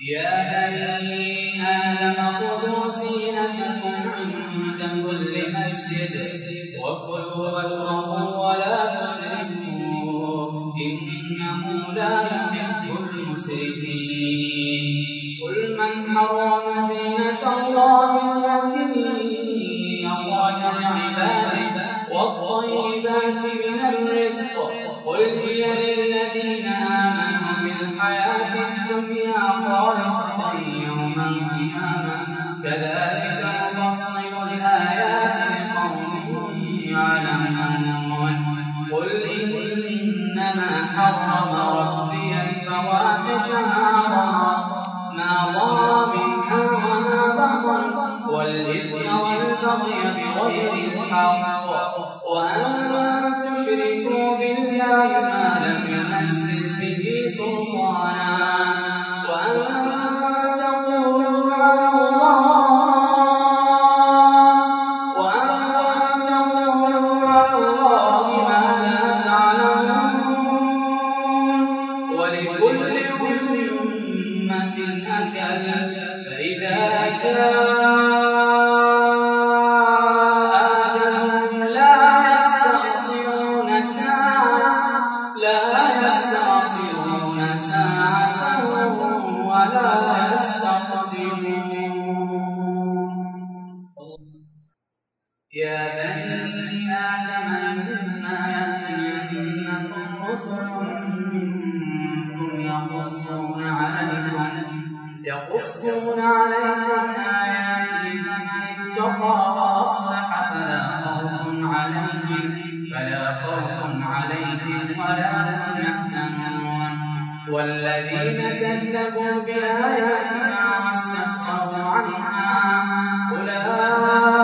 يا بني آدم خذوا زينتكم عند كل مسجد وكلوا واشربوا ولا تسرفوا. إنه لا يحب المسرفين. قل من حرم زينة الله التي أخرج لعباده والطيبات من الرزق. قل هي الحق. وأن تشركوا بالله ما لم ينزل به سلطانا يا بني آدم إما يأتينكم رسل منكم يقصون عليكم يقصون عليكم آياتي فمن اتقى وأصلح فلا خوف عليهم فلا خوف عليهم ولا هم يحزنون. والذين كذبوا بآياتنا واستكبروا عنها أولئك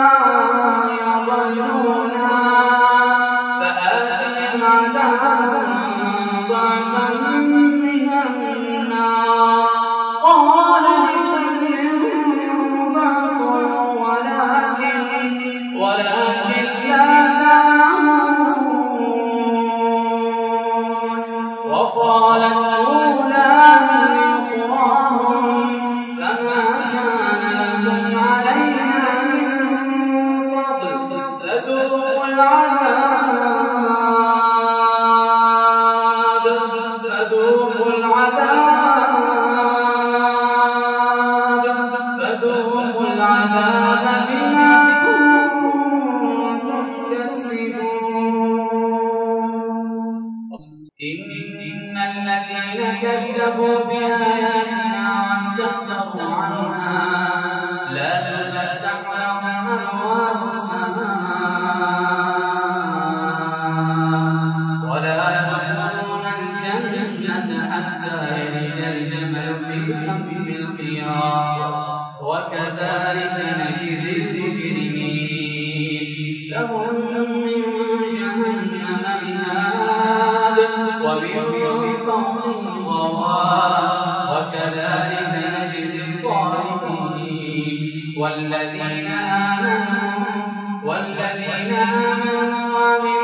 هؤلاء أضلونا فآتهم عذابا ضعفا من النار قال ضعف ولكن ولكن لا وقالت العذاب فذوقوا العذاب فذوقوا بما كنتم إن الذين كذبوا بآياتنا وكذلك نجزي المجرمين. لهم من جهنم مهاد ومن فوقهم غواش وكذلك نجزي الظالمين. والذين آمنوا والذين هم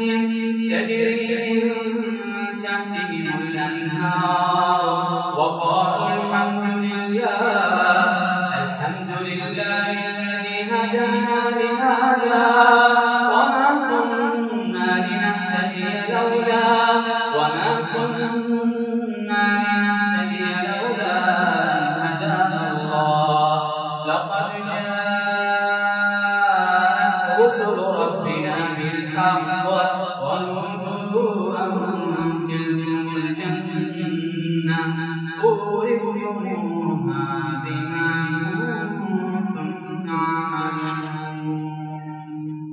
تجري من تحتهم الأنهار وقالوا الحمد لله الحمد لله الذي هدانا لهذا.